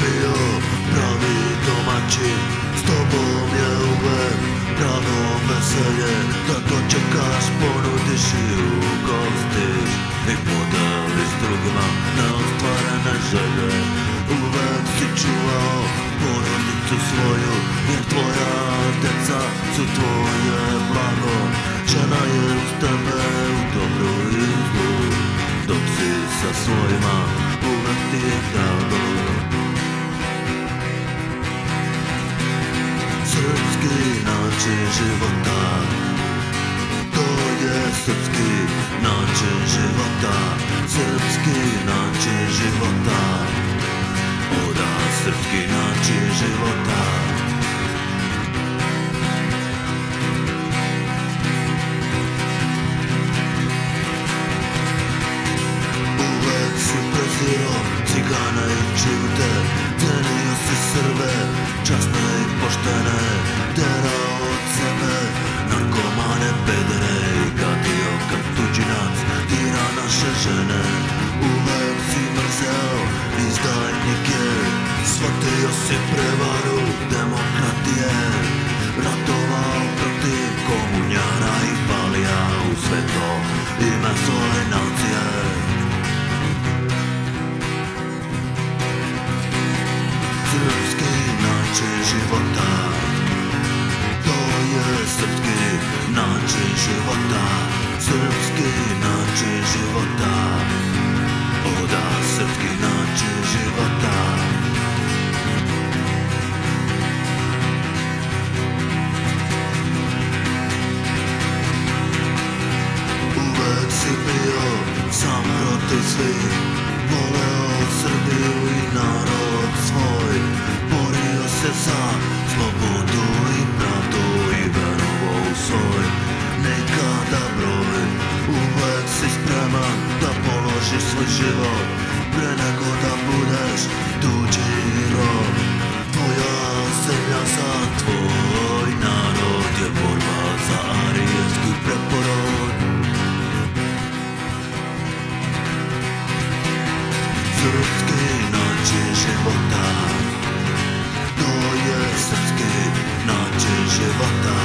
bio pravi domaćin. S tobom je uvek pravo veselje Da dočekaš, ponudiš i ugostiš I podeliš drugima neostvarene želje. Uvek si čuvao porodicu svoju Jer tvoja deca su tvoje blago. Žena je uz tebe u dobru i zlu Dok si sa svojima uvek ti je drago način života. To je srpski način života. Srpski način života. O da, srpski način života. Uvek si prezirao cigane i čivde Cenio si Srbe, časne i poštene Svatý asi prevaru demokratie. Ratoval proti komuniára i palia svetlo i meso i nácie Srbský način života. To je srbský način života. Srbský način života. Svih Voleo Srbiju i narod svoj. Borio se za slobodu i pravdu I verovo u svoj. Nekada broj Uvek si spreman da položiš svoj život. Pre nego da budeš tuđi rob način života. To je srpski način života.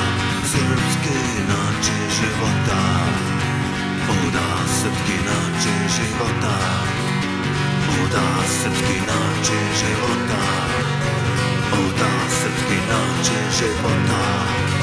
Srpski način života. O da, srpski način života. O da, srpski način života. O srpski način života